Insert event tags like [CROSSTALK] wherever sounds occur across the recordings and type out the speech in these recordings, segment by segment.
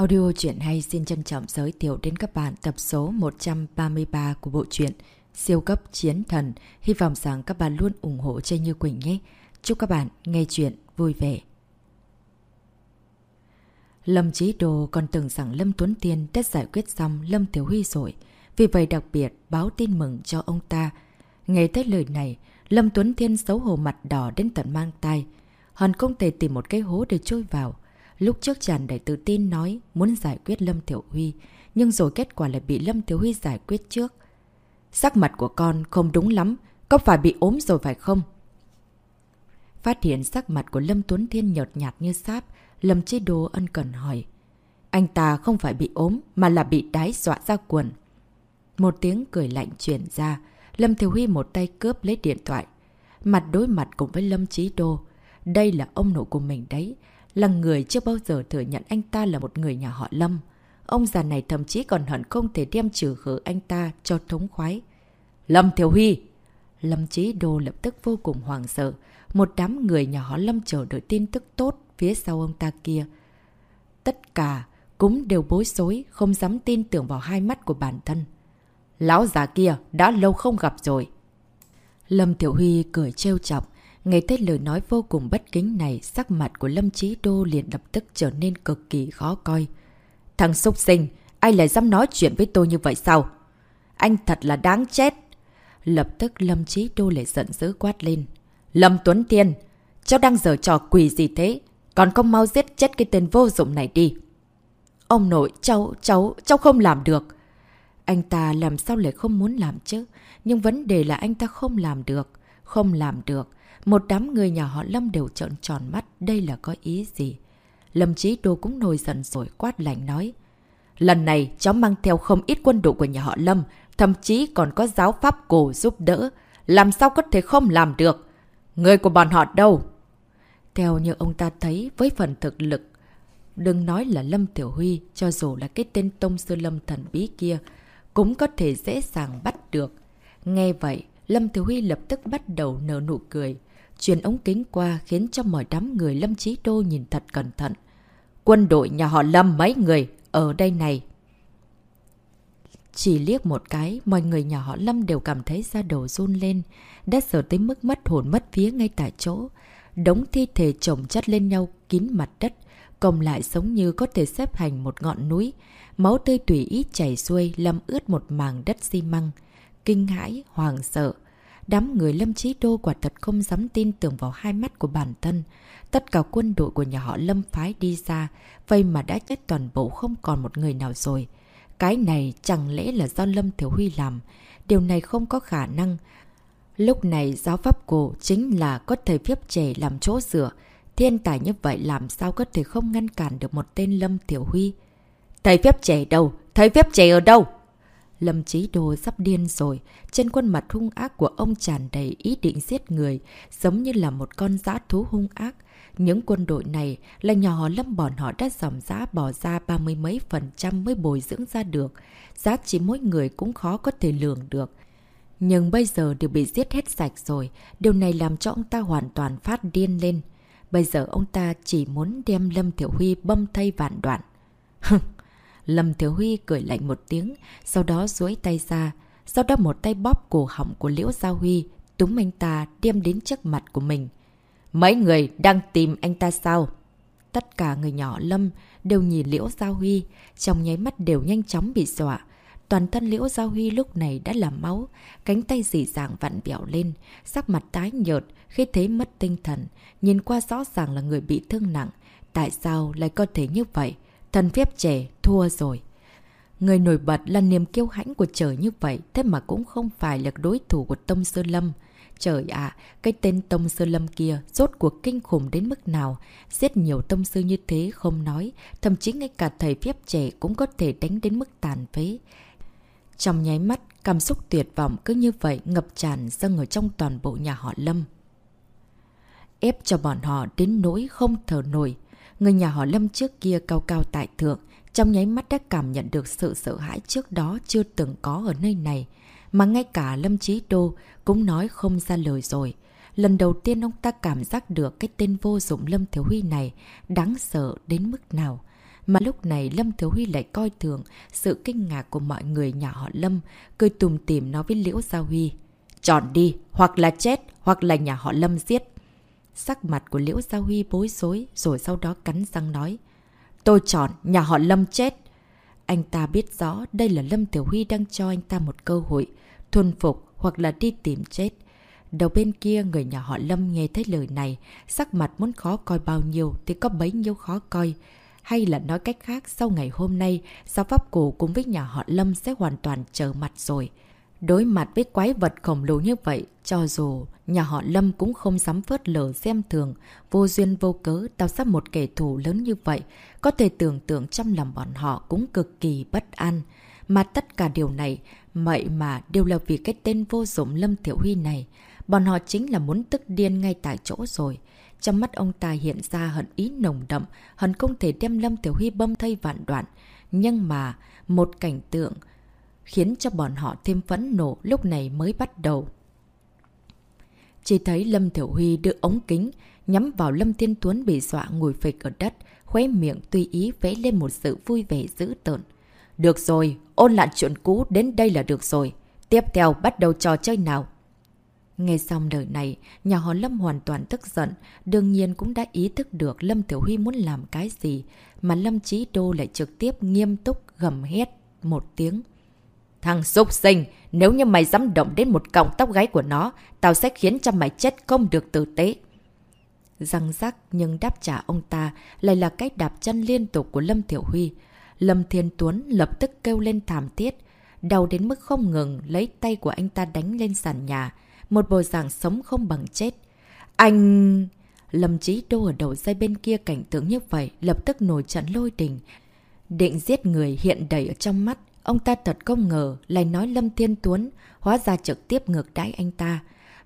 Audio truyện hay xin trân trọng giới thiệu đến các bạn tập số 133 của bộ truyện Siêu cấp chiến thần. Hy vọng rằng các bạn luôn ủng hộ cho Như Quỳnh nhé. Chúc các bạn nghe chuyện vui vẻ. Lâm Chí Đồ còn tưởng rằng Lâm Tuấn Tiên đã giải quyết xong Lâm Thiếu Huy rồi. Vì vậy đặc biệt báo tin mừng cho ông ta. Nghe tới lời này, Lâm Tuấn Thiên xấu hổ mặt đỏ đến tận mang tay. hắn không thể tìm một cái hố để trôi vào. Lúc trước tràn đầy tự tin nói muốn giải quyết Lâm Tiểu Huy, nhưng rồi kết quả lại bị Lâm Tiểu Huy giải quyết trước. Sắc mặt của con không đúng lắm, có phải bị ốm rồi phải không? Phát hiện sắc mặt của Lâm Tuấn Thiên nhợt nhạt như sáp, Lâm Chi Đô ân cần hỏi. Anh ta không phải bị ốm mà là bị đái dọa ra quần. Một tiếng cười lạnh chuyển ra, Lâm Thiểu Huy một tay cướp lấy điện thoại. Mặt đối mặt cùng với Lâm Chí Đô. Đây là ông nội của mình đấy, là người chưa bao giờ thừa nhận anh ta là một người nhà họ Lâm. Ông già này thậm chí còn hận không thể đem trừ khử anh ta cho thống khoái. Lâm Thiếu Huy! Lâm Chí Đô lập tức vô cùng hoàng sợ. Một đám người nhà họ Lâm chờ đợi tin tức tốt phía sau ông ta kia. Tất cả cũng đều bối rối, không dám tin tưởng vào hai mắt của bản thân. Lão già kia đã lâu không gặp rồi. Lâm Tiểu Huy cười trêu chọc, Nghe thấy lời nói vô cùng bất kính này, sắc mặt của Lâm Chí Đô liền lập tức trở nên cực kỳ khó coi. Thằng súc sinh, ai lại dám nói chuyện với tôi như vậy sao? Anh thật là đáng chết. Lập tức Lâm Chí Đô lại giận dữ quát lên. Lâm Tuấn Tiên, cháu đang giở trò quỷ gì thế? Còn không mau giết chết cái tên vô dụng này đi. Ông nội, cháu, cháu, cháu không làm được. Anh ta làm sao lại không muốn làm chứ? Nhưng vấn đề là anh ta không làm được. Không làm được. Một đám người nhà họ Lâm đều trợn tròn mắt, đây là có ý gì? Lâm Chí Đô cũng nổi giận rồi quát lạnh nói. Lần này cháu mang theo không ít quân đội của nhà họ Lâm, thậm chí còn có giáo pháp cổ giúp đỡ. Làm sao có thể không làm được? Người của bọn họ đâu? Theo như ông ta thấy với phần thực lực, đừng nói là Lâm Tiểu Huy, cho dù là cái tên Tông Sư Lâm thần bí kia, cũng có thể dễ dàng bắt được. Nghe vậy, Lâm Tiểu Huy lập tức bắt đầu nở nụ cười. Truyền ống kính qua khiến cho mọi đám người Lâm Chí Đô nhìn thật cẩn thận. Quân đội nhà họ Lâm mấy người ở đây này. Chỉ liếc một cái, mọi người nhà họ Lâm đều cảm thấy da đầu run lên, đã sợ tới mức mất hồn mất vía ngay tại chỗ. Đống thi thể chồng chất lên nhau kín mặt đất, cộng lại giống như có thể xếp hành một ngọn núi. Máu tươi tùy ý chảy xuôi làm ướt một màng đất xi măng. Kinh hãi, hoàng sợ. Đám người Lâm Chí Đô quả thật không dám tin tưởng vào hai mắt của bản thân. Tất cả quân đội của nhà họ Lâm phái đi ra, vậy mà đã chết toàn bộ không còn một người nào rồi. Cái này chẳng lẽ là do Lâm Thiếu Huy làm? Điều này không có khả năng. Lúc này giáo pháp cổ chính là có thầy phép trẻ làm chỗ dựa. Thiên tài như vậy làm sao có thể không ngăn cản được một tên Lâm Tiểu Huy? Thầy phép trẻ đâu? Thầy phép trẻ ở đâu? Lâm Chí Đô sắp điên rồi, trên khuôn mặt hung ác của ông tràn đầy ý định giết người, giống như là một con giã thú hung ác. Những quân đội này là nhỏ lâm bọn họ đã dòng giá bỏ ra ba mươi mấy phần trăm mới bồi dưỡng ra được. Giá trị mỗi người cũng khó có thể lường được. Nhưng bây giờ đều bị giết hết sạch rồi, điều này làm cho ông ta hoàn toàn phát điên lên. Bây giờ ông ta chỉ muốn đem Lâm Thiểu Huy bâm thay vạn đoạn. [LAUGHS] Lâm Thiếu Huy cười lạnh một tiếng, sau đó duỗi tay ra, sau đó một tay bóp cổ họng của Liễu Giao Huy, túm anh ta đem đến trước mặt của mình. Mấy người đang tìm anh ta sao? Tất cả người nhỏ Lâm đều nhìn Liễu Giao Huy, trong nháy mắt đều nhanh chóng bị dọa. Toàn thân Liễu Giao Huy lúc này đã làm máu, cánh tay dì dàng vặn vẹo lên, sắc mặt tái nhợt khi thấy mất tinh thần, nhìn qua rõ ràng là người bị thương nặng. Tại sao lại có thể như vậy? Thần phép trẻ thua rồi. Người nổi bật là niềm kiêu hãnh của trời như vậy, thế mà cũng không phải là đối thủ của Tông Sơ Lâm. Trời ạ, cái tên Tông Sơ Lâm kia rốt cuộc kinh khủng đến mức nào. Giết nhiều tông sư như thế không nói, thậm chí ngay cả thầy phép trẻ cũng có thể đánh đến mức tàn phế. Trong nháy mắt, cảm xúc tuyệt vọng cứ như vậy ngập tràn dâng ở trong toàn bộ nhà họ Lâm. Ép cho bọn họ đến nỗi không thở nổi. Người nhà họ Lâm trước kia cao cao tại thượng, trong nháy mắt đã cảm nhận được sự sợ hãi trước đó chưa từng có ở nơi này. Mà ngay cả Lâm Chí Đô cũng nói không ra lời rồi. Lần đầu tiên ông ta cảm giác được cái tên vô dụng Lâm Thiếu Huy này đáng sợ đến mức nào. Mà lúc này Lâm Thiếu Huy lại coi thường sự kinh ngạc của mọi người nhà họ Lâm, cười tùm tìm nói với Liễu Gia Huy. Chọn đi, hoặc là chết, hoặc là nhà họ Lâm giết. Sắc mặt của Liễu Gia Huy bối rối, rồi sau đó cắn răng nói. Tôi chọn nhà họ Lâm chết. Anh ta biết rõ đây là Lâm Tiểu Huy đang cho anh ta một cơ hội, thuần phục hoặc là đi tìm chết. Đầu bên kia người nhà họ Lâm nghe thấy lời này, sắc mặt muốn khó coi bao nhiêu thì có bấy nhiêu khó coi. Hay là nói cách khác, sau ngày hôm nay, giáo pháp cổ cùng với nhà họ Lâm sẽ hoàn toàn trở mặt rồi. Đối mặt với quái vật khổng lồ như vậy, cho dù nhà họ Lâm cũng không dám phớt lờ xem thường, vô duyên vô cớ tạo ra một kẻ thù lớn như vậy, có thể tưởng tượng trong lòng bọn họ cũng cực kỳ bất an. Mà tất cả điều này, vậy mà đều là vì cái tên vô dụng Lâm Tiểu Huy này. Bọn họ chính là muốn tức điên ngay tại chỗ rồi. Trong mắt ông ta hiện ra hận ý nồng đậm, hận không thể đem Lâm Tiểu Huy bâm thây vạn đoạn. Nhưng mà, một cảnh tượng khiến cho bọn họ thêm phẫn nộ lúc này mới bắt đầu. Chỉ thấy Lâm Tiểu Huy đưa ống kính, nhắm vào Lâm Thiên Tuấn bị dọa ngồi phịch ở đất, khóe miệng tùy ý vẽ lên một sự vui vẻ dữ tợn. Được rồi, ôn lại chuyện cũ đến đây là được rồi. Tiếp theo bắt đầu trò chơi nào. Nghe xong lời này, nhà họ Lâm hoàn toàn tức giận, đương nhiên cũng đã ý thức được Lâm Tiểu Huy muốn làm cái gì, mà Lâm Chí Đô lại trực tiếp nghiêm túc gầm hét một tiếng. Thằng xúc sinh, nếu như mày dám động đến một cọng tóc gáy của nó, tao sẽ khiến cho mày chết không được tử tế. Răng rắc nhưng đáp trả ông ta lại là cách đạp chân liên tục của Lâm Tiểu Huy. Lâm Thiên Tuấn lập tức kêu lên thảm thiết, đau đến mức không ngừng lấy tay của anh ta đánh lên sàn nhà, một bộ dạng sống không bằng chết. Anh... Lâm Chí Đô ở đầu dây bên kia cảnh tượng như vậy, lập tức nổi trận lôi đình. Định giết người hiện đầy ở trong mắt, ông ta thật không ngờ lại nói Lâm Thiên Tuấn, hóa ra trực tiếp ngược đáy anh ta.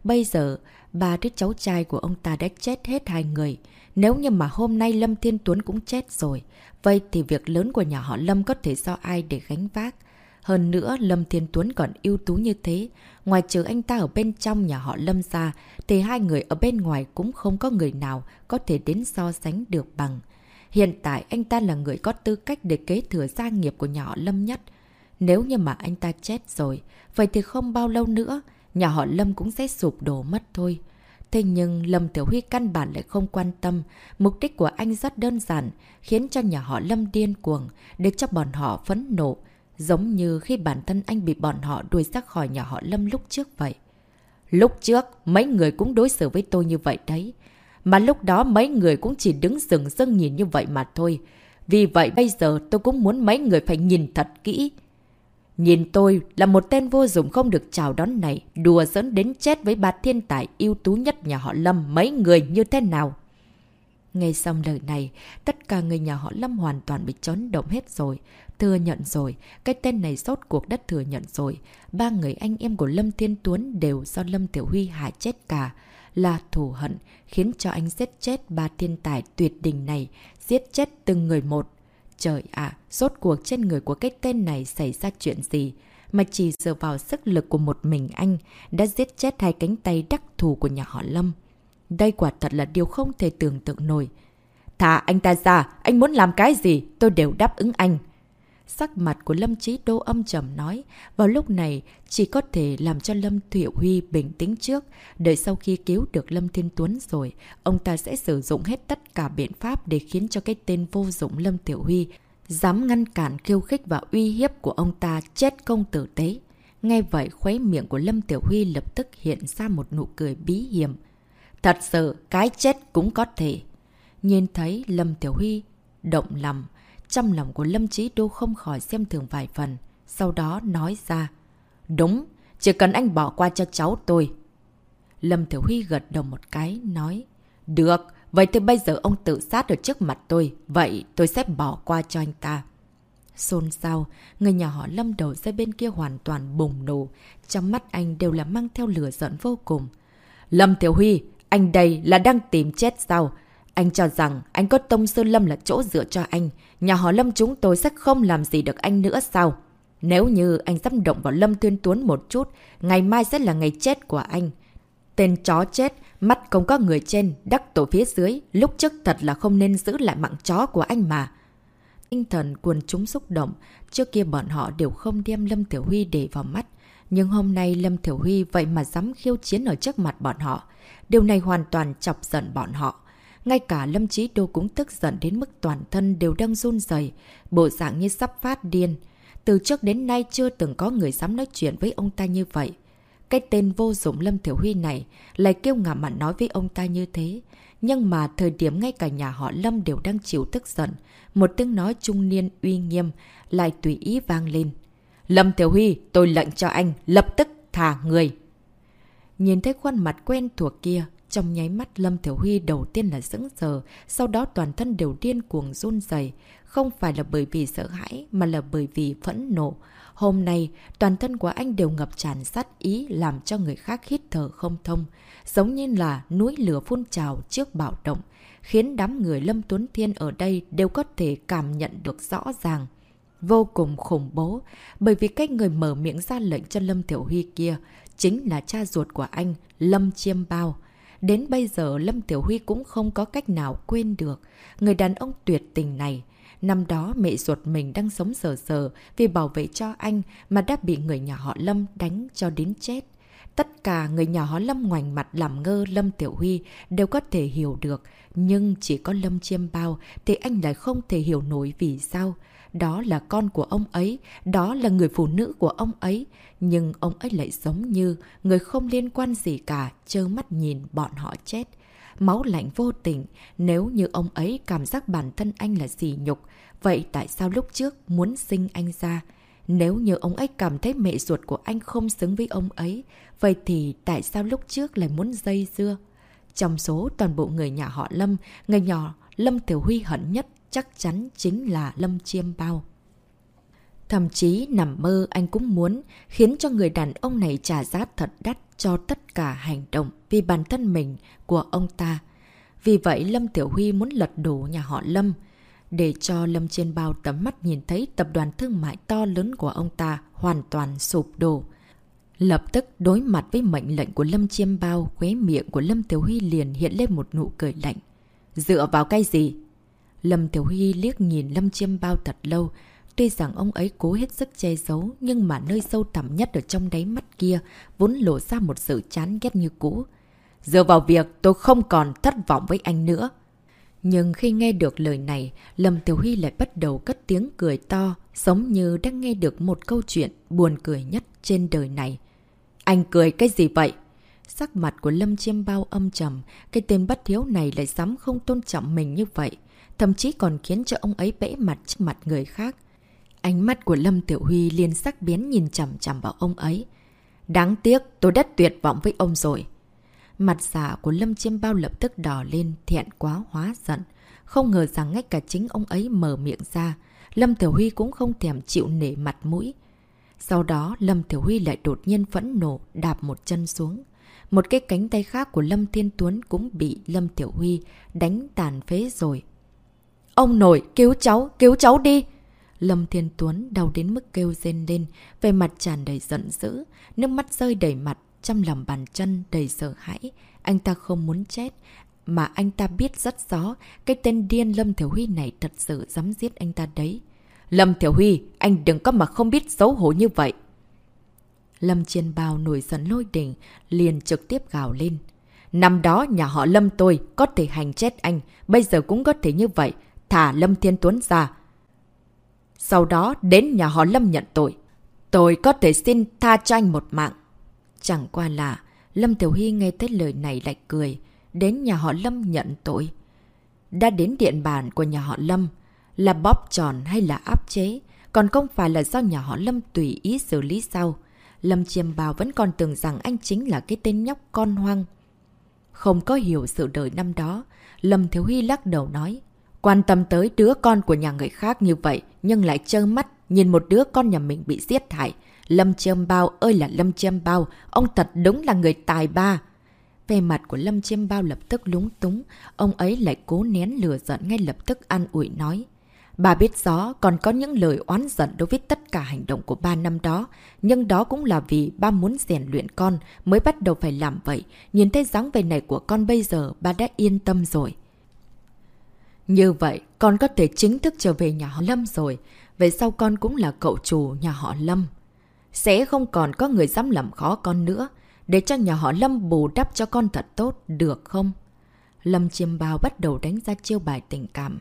Bây giờ, ba đứa cháu trai của ông ta đã chết hết hai người. Nếu như mà hôm nay Lâm Thiên Tuấn cũng chết rồi, vậy thì việc lớn của nhà họ Lâm có thể do ai để gánh vác? Hơn nữa, Lâm Thiên Tuấn còn ưu tú như thế. Ngoài trừ anh ta ở bên trong nhà họ Lâm ra, thì hai người ở bên ngoài cũng không có người nào có thể đến so sánh được bằng. Hiện tại anh ta là người có tư cách để kế thừa gia nghiệp của nhà họ Lâm nhất. Nếu như mà anh ta chết rồi, vậy thì không bao lâu nữa, nhà họ Lâm cũng sẽ sụp đổ mất thôi. Thế nhưng Lâm Tiểu Huy căn bản lại không quan tâm. Mục đích của anh rất đơn giản, khiến cho nhà họ Lâm điên cuồng, để cho bọn họ phấn nộ, Giống như khi bản thân anh bị bọn họ đuổi ra khỏi nhà họ Lâm lúc trước vậy. Lúc trước, mấy người cũng đối xử với tôi như vậy đấy. Mà lúc đó mấy người cũng chỉ đứng rừng rưng nhìn như vậy mà thôi. Vì vậy bây giờ tôi cũng muốn mấy người phải nhìn thật kỹ. Nhìn tôi là một tên vô dụng không được chào đón này, đùa dẫn đến chết với bà thiên tài ưu tú nhất nhà họ Lâm mấy người như thế nào. Nghe xong lời này, tất cả người nhà họ Lâm hoàn toàn bị chấn động hết rồi. Thừa nhận rồi, cái tên này rốt cuộc đất thừa nhận rồi. Ba người anh em của Lâm Thiên Tuấn đều do Lâm Tiểu Huy hại chết cả. Là thù hận, khiến cho anh giết chết ba thiên tài tuyệt đình này, giết chết từng người một. Trời ạ, à, rốt cuộc trên người của cái tên này xảy ra chuyện gì? Mà chỉ dựa vào sức lực của một mình anh đã giết chết hai cánh tay đắc thù của nhà họ Lâm. Đây quả thật là điều không thể tưởng tượng nổi. Thả anh ta ra, anh muốn làm cái gì, tôi đều đáp ứng anh. Sắc mặt của Lâm Chí Đô âm trầm nói, vào lúc này chỉ có thể làm cho Lâm Thụy Huy bình tĩnh trước, đợi sau khi cứu được Lâm Thiên Tuấn rồi, ông ta sẽ sử dụng hết tất cả biện pháp để khiến cho cái tên vô dụng Lâm Tiểu Huy dám ngăn cản khiêu khích và uy hiếp của ông ta chết công tử tế. ngay vậy khuấy miệng của Lâm Tiểu Huy lập tức hiện ra một nụ cười bí hiểm. Thật sự, cái chết cũng có thể. Nhìn thấy Lâm Tiểu Huy động lòng, trong lòng của Lâm Chí Đô không khỏi xem thường vài phần. Sau đó nói ra. Đúng, chỉ cần anh bỏ qua cho cháu tôi. Lâm Tiểu Huy gật đầu một cái, nói. Được, vậy thì bây giờ ông tự sát ở trước mặt tôi. Vậy tôi sẽ bỏ qua cho anh ta. Xôn xao, người nhà họ Lâm đầu dây bên kia hoàn toàn bùng nổ. Trong mắt anh đều là mang theo lửa giận vô cùng. Lâm Tiểu Huy, anh đây là đang tìm chết sao? Anh cho rằng anh có Tông Sơn Lâm là chỗ dựa cho anh. Nhà họ Lâm chúng tôi sẽ không làm gì được anh nữa sao? Nếu như anh dám động vào Lâm Thuyên Tuấn một chút, ngày mai sẽ là ngày chết của anh. Tên chó chết, mắt không có người trên, đắc tổ phía dưới, lúc trước thật là không nên giữ lại mạng chó của anh mà. tinh thần quần chúng xúc động. Trước kia bọn họ đều không đem Lâm Tiểu Huy để vào mắt. Nhưng hôm nay Lâm Tiểu Huy vậy mà dám khiêu chiến ở trước mặt bọn họ. Điều này hoàn toàn chọc giận bọn họ. Ngay cả Lâm Chí Đô cũng tức giận đến mức toàn thân đều đang run rẩy, bộ dạng như sắp phát điên. Từ trước đến nay chưa từng có người dám nói chuyện với ông ta như vậy. Cái tên vô dụng Lâm Thiểu Huy này lại kêu ngả mặt nói với ông ta như thế. Nhưng mà thời điểm ngay cả nhà họ Lâm đều đang chịu tức giận. Một tiếng nói trung niên uy nghiêm lại tùy ý vang lên. Lâm Thiểu Huy, tôi lệnh cho anh lập tức thả người. Nhìn thấy khuôn mặt quen thuộc kia, trong nháy mắt Lâm Thiểu Huy đầu tiên là sững sờ, sau đó toàn thân đều điên cuồng run dày. Không phải là bởi vì sợ hãi, mà là bởi vì phẫn nộ. Hôm nay, toàn thân của anh đều ngập tràn sát ý làm cho người khác hít thở không thông. Giống như là núi lửa phun trào trước bạo động, khiến đám người Lâm Tuấn Thiên ở đây đều có thể cảm nhận được rõ ràng. Vô cùng khủng bố, bởi vì cách người mở miệng ra lệnh cho Lâm Tiểu Huy kia chính là cha ruột của anh, Lâm Chiêm Bao. Đến bây giờ Lâm Tiểu Huy cũng không có cách nào quên được người đàn ông tuyệt tình này. Năm đó mẹ ruột mình đang sống sờ sờ vì bảo vệ cho anh mà đã bị người nhà họ Lâm đánh cho đến chết. Tất cả người nhà họ Lâm ngoảnh mặt làm ngơ Lâm Tiểu Huy đều có thể hiểu được, nhưng chỉ có Lâm Chiêm Bao thì anh lại không thể hiểu nổi vì sao. Đó là con của ông ấy, đó là người phụ nữ của ông ấy. Nhưng ông ấy lại giống như người không liên quan gì cả, trơ mắt nhìn bọn họ chết. Máu lạnh vô tình, nếu như ông ấy cảm giác bản thân anh là gì nhục, vậy tại sao lúc trước muốn sinh anh ra? Nếu như ông ấy cảm thấy mẹ ruột của anh không xứng với ông ấy, vậy thì tại sao lúc trước lại muốn dây dưa? Trong số toàn bộ người nhà họ Lâm, người nhỏ Lâm Tiểu Huy hận nhất chắc chắn chính là Lâm Chiêm Bao. Thậm chí nằm mơ anh cũng muốn khiến cho người đàn ông này trả giá thật đắt cho tất cả hành động vì bản thân mình của ông ta. Vì vậy Lâm Tiểu Huy muốn lật đổ nhà họ Lâm, để cho Lâm Chiên Bao tấm mắt nhìn thấy tập đoàn thương mại to lớn của ông ta hoàn toàn sụp đổ. Lập tức đối mặt với mệnh lệnh của Lâm Chiêm Bao, khóe miệng của Lâm Tiểu Huy liền hiện lên một nụ cười lạnh. Dựa vào cái gì? Lâm Tiểu Huy liếc nhìn Lâm Chiêm Bao thật lâu. Tuy rằng ông ấy cố hết sức che giấu, nhưng mà nơi sâu thẳm nhất ở trong đáy mắt kia vốn lộ ra một sự chán ghét như cũ. Dựa vào việc tôi không còn thất vọng với anh nữa. Nhưng khi nghe được lời này, Lâm Tiểu Huy lại bắt đầu cất tiếng cười to, giống như đang nghe được một câu chuyện buồn cười nhất trên đời này. Anh cười cái gì vậy? Sắc mặt của Lâm Chiêm Bao âm trầm, cái tên bất thiếu này lại dám không tôn trọng mình như vậy thậm chí còn khiến cho ông ấy bẽ mặt trước mặt người khác. Ánh mắt của Lâm Tiểu Huy liền sắc biến nhìn chằm chằm vào ông ấy. Đáng tiếc, tôi đã tuyệt vọng với ông rồi. Mặt giả của Lâm Chiêm Bao lập tức đỏ lên, thiện quá hóa giận. Không ngờ rằng ngay cả chính ông ấy mở miệng ra, Lâm Tiểu Huy cũng không thèm chịu nể mặt mũi. Sau đó, Lâm Tiểu Huy lại đột nhiên phẫn nổ đạp một chân xuống. Một cái cánh tay khác của Lâm Thiên Tuấn cũng bị Lâm Tiểu Huy đánh tàn phế rồi. Ông nội, cứu cháu, cứu cháu đi! Lâm Thiên Tuấn đau đến mức kêu rên lên, về mặt tràn đầy giận dữ, nước mắt rơi đầy mặt, trong lòng bàn chân đầy sợ hãi. Anh ta không muốn chết, mà anh ta biết rất rõ, cái tên điên Lâm Thiểu Huy này thật sự dám giết anh ta đấy. Lâm Thiểu Huy, anh đừng có mà không biết xấu hổ như vậy. Lâm Chiên Bao nổi giận lôi đỉnh, liền trực tiếp gào lên. Năm đó nhà họ Lâm tôi có thể hành chết anh, bây giờ cũng có thể như vậy, thả Lâm Thiên Tuấn ra. Sau đó, đến nhà họ Lâm nhận tội. Tôi có thể xin tha cho anh một mạng. Chẳng qua là Lâm Tiểu Hy nghe tới lời này lại cười. Đến nhà họ Lâm nhận tội. Đã đến điện bàn của nhà họ Lâm. Là bóp tròn hay là áp chế. Còn không phải là do nhà họ Lâm tùy ý xử lý sao? Lâm Chiêm Bào vẫn còn tưởng rằng anh chính là cái tên nhóc con hoang. Không có hiểu sự đời năm đó. Lâm Thiếu Hy lắc đầu nói. Quan tâm tới đứa con của nhà người khác như vậy, nhưng lại trơ mắt, nhìn một đứa con nhà mình bị giết hại. Lâm Chiêm Bao ơi là Lâm Chiêm Bao, ông thật đúng là người tài ba. Về mặt của Lâm Chiêm Bao lập tức lúng túng, ông ấy lại cố nén lừa giận ngay lập tức an ủi nói. Bà biết rõ còn có những lời oán giận đối với tất cả hành động của ba năm đó, nhưng đó cũng là vì ba muốn rèn luyện con mới bắt đầu phải làm vậy. Nhìn thấy dáng vẻ này của con bây giờ, ba đã yên tâm rồi. Như vậy, con có thể chính thức trở về nhà họ Lâm rồi. Về sau con cũng là cậu chủ nhà họ Lâm. Sẽ không còn có người dám làm khó con nữa. Để cho nhà họ Lâm bù đắp cho con thật tốt, được không? Lâm Chiêm Bao bắt đầu đánh ra chiêu bài tình cảm.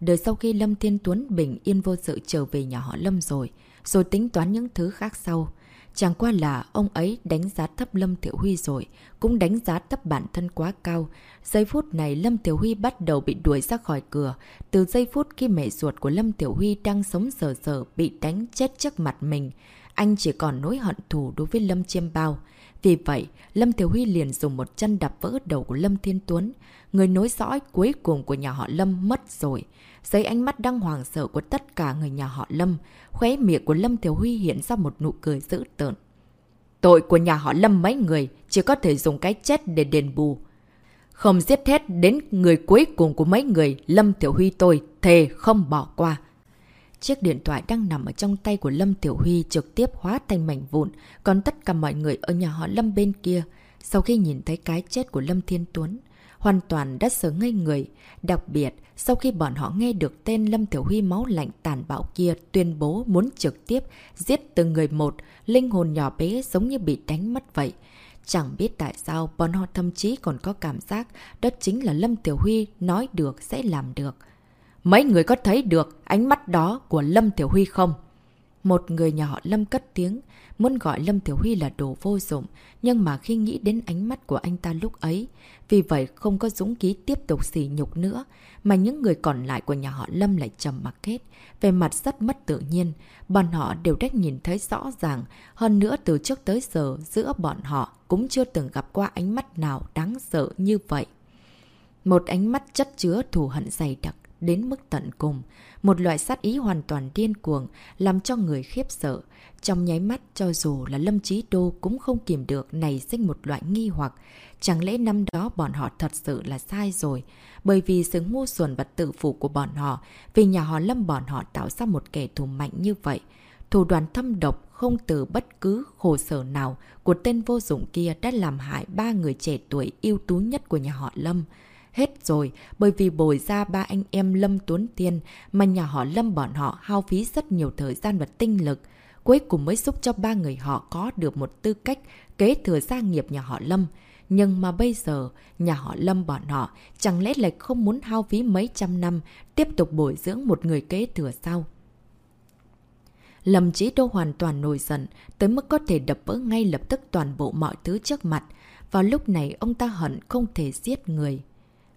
Đợi sau khi Lâm Thiên Tuấn bình yên vô sự trở về nhà họ Lâm rồi, rồi tính toán những thứ khác sau. Chẳng qua là ông ấy đánh giá thấp Lâm Tiểu Huy rồi, cũng đánh giá thấp bản thân quá cao. Giây phút này Lâm Tiểu Huy bắt đầu bị đuổi ra khỏi cửa. Từ giây phút khi mẹ ruột của Lâm Tiểu Huy đang sống sờ sờ bị đánh chết trước mặt mình, anh chỉ còn nỗi hận thù đối với Lâm Chiêm Bao. Vì vậy, Lâm Tiểu Huy liền dùng một chân đập vỡ đầu của Lâm Thiên Tuấn. Người nối dõi cuối cùng của nhà họ Lâm mất rồi. Dưới ánh mắt đang hoàng sợ của tất cả người nhà họ Lâm, khóe miệng của Lâm Tiểu Huy hiện ra một nụ cười dữ tợn. Tội của nhà họ Lâm mấy người chỉ có thể dùng cái chết để đền bù. Không giết hết đến người cuối cùng của mấy người, Lâm Tiểu Huy tôi thề không bỏ qua. Chiếc điện thoại đang nằm ở trong tay của Lâm Tiểu Huy trực tiếp hóa thành mảnh vụn, còn tất cả mọi người ở nhà họ Lâm bên kia, sau khi nhìn thấy cái chết của Lâm Thiên Tuấn, hoàn toàn đã sờ ngây người. Đặc biệt, sau khi bọn họ nghe được tên Lâm Tiểu Huy máu lạnh tàn bạo kia tuyên bố muốn trực tiếp giết từng người một, linh hồn nhỏ bé giống như bị đánh mất vậy. Chẳng biết tại sao bọn họ thậm chí còn có cảm giác đó chính là Lâm Tiểu Huy nói được sẽ làm được. Mấy người có thấy được ánh mắt đó của Lâm Tiểu Huy không? Một người nhà họ Lâm cất tiếng, muốn gọi Lâm Tiểu Huy là đồ vô dụng, nhưng mà khi nghĩ đến ánh mắt của anh ta lúc ấy, vì vậy không có dũng ký tiếp tục xỉ nhục nữa, mà những người còn lại của nhà họ Lâm lại trầm mặc hết, về mặt rất mất tự nhiên, bọn họ đều đã nhìn thấy rõ ràng, hơn nữa từ trước tới giờ giữa bọn họ cũng chưa từng gặp qua ánh mắt nào đáng sợ như vậy. Một ánh mắt chất chứa thù hận dày đặc đến mức tận cùng, một loại sát ý hoàn toàn điên cuồng, làm cho người khiếp sợ. Trong nháy mắt cho dù là Lâm Chí Đô cũng không kìm được nảy sinh một loại nghi hoặc. Chẳng lẽ năm đó bọn họ thật sự là sai rồi? Bởi vì sự ngu xuẩn và tự phụ của bọn họ, vì nhà họ Lâm bọn họ tạo ra một kẻ thù mạnh như vậy. Thủ đoàn thâm độc không từ bất cứ khổ sở nào của tên vô dụng kia đã làm hại ba người trẻ tuổi ưu tú nhất của nhà họ Lâm. Hết rồi, bởi vì bồi ra ba anh em Lâm Tuấn Tiên mà nhà họ Lâm bọn họ hao phí rất nhiều thời gian và tinh lực. Cuối cùng mới giúp cho ba người họ có được một tư cách kế thừa gia nghiệp nhà họ Lâm. Nhưng mà bây giờ, nhà họ Lâm bọn họ chẳng lẽ lại không muốn hao phí mấy trăm năm tiếp tục bồi dưỡng một người kế thừa sao? Lâm Chí Đô hoàn toàn nổi giận, tới mức có thể đập vỡ ngay lập tức toàn bộ mọi thứ trước mặt. Vào lúc này ông ta hận không thể giết người.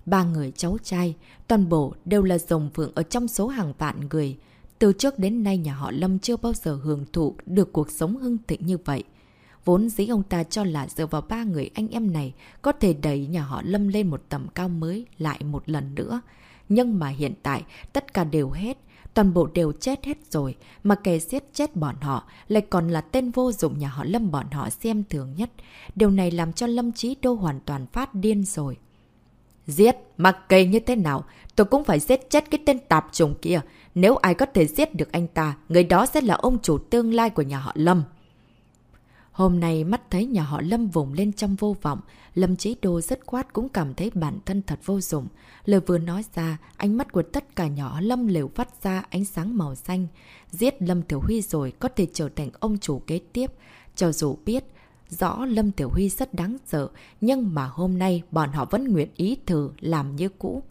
Ba người cháu trai, toàn bộ đều là rồng phượng ở trong số hàng vạn người. Từ trước đến nay nhà họ Lâm chưa bao giờ hưởng thụ được cuộc sống hưng thịnh như vậy. Vốn dĩ ông ta cho là dựa vào ba người anh em này có thể đẩy nhà họ Lâm lên một tầm cao mới lại một lần nữa. Nhưng mà hiện tại tất cả đều hết, toàn bộ đều chết hết rồi, mà kẻ giết chết bọn họ lại còn là tên vô dụng nhà họ Lâm bọn họ xem thường nhất. Điều này làm cho Lâm Chí Đô hoàn toàn phát điên rồi. Giết, mặc kệ như thế nào, tôi cũng phải giết chết cái tên tạp trùng kia. Nếu ai có thể giết được anh ta, người đó sẽ là ông chủ tương lai của nhà họ Lâm. Hôm nay mắt thấy nhà họ Lâm vùng lên trong vô vọng, Lâm Chí Đô rất quát cũng cảm thấy bản thân thật vô dụng. Lời vừa nói ra, ánh mắt của tất cả nhỏ Lâm đều phát ra ánh sáng màu xanh. Giết Lâm Thiểu Huy rồi có thể trở thành ông chủ kế tiếp. Cho dù biết, rõ Lâm Tiểu Huy rất đáng sợ, nhưng mà hôm nay bọn họ vẫn nguyện ý thử làm như cũ.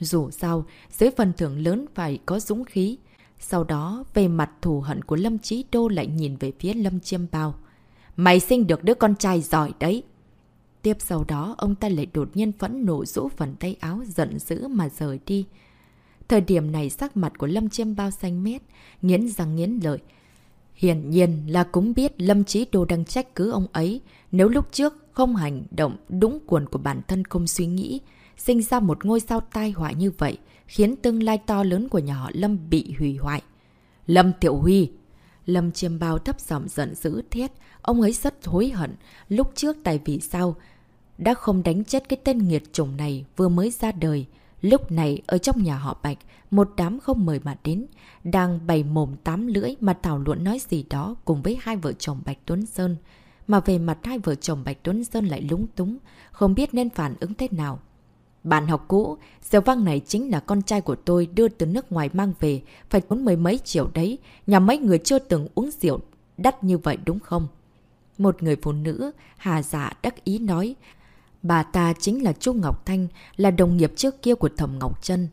Dù sao, dưới phần thưởng lớn phải có dũng khí. Sau đó, về mặt thù hận của Lâm Chí Đô lại nhìn về phía Lâm Chiêm Bao. Mày sinh được đứa con trai giỏi đấy. Tiếp sau đó, ông ta lại đột nhiên phẫn nộ rũ phần tay áo giận dữ mà rời đi. Thời điểm này sắc mặt của Lâm Chiêm Bao xanh mét, nghiến răng nghiến lợi. Hiển nhiên là cũng biết Lâm Chí Đô đang trách cứ ông ấy nếu lúc trước không hành động đúng cuồn của bản thân không suy nghĩ, sinh ra một ngôi sao tai họa như vậy, khiến tương lai to lớn của nhà họ Lâm bị hủy hoại. Lâm Tiểu Huy Lâm Chiêm Bao thấp giọng giận dữ thiết, ông ấy rất hối hận, lúc trước tại vì sao đã không đánh chết cái tên nghiệt chủng này vừa mới ra đời. Lúc này, ở trong nhà họ Bạch, một đám không mời mà đến, đang bày mồm tám lưỡi mà thảo luận nói gì đó cùng với hai vợ chồng Bạch Tuấn Sơn. Mà về mặt hai vợ chồng Bạch Tuấn Sơn lại lúng túng, không biết nên phản ứng thế nào. Bạn học cũ, Diệu Vang này chính là con trai của tôi đưa từ nước ngoài mang về, phải tốn mấy mấy triệu đấy. Nhà mấy người chưa từng uống rượu đắt như vậy đúng không? Một người phụ nữ, Hà Dạ đắc ý nói. Bà ta chính là trúc Ngọc Thanh, là đồng nghiệp trước kia của Thẩm Ngọc Trân.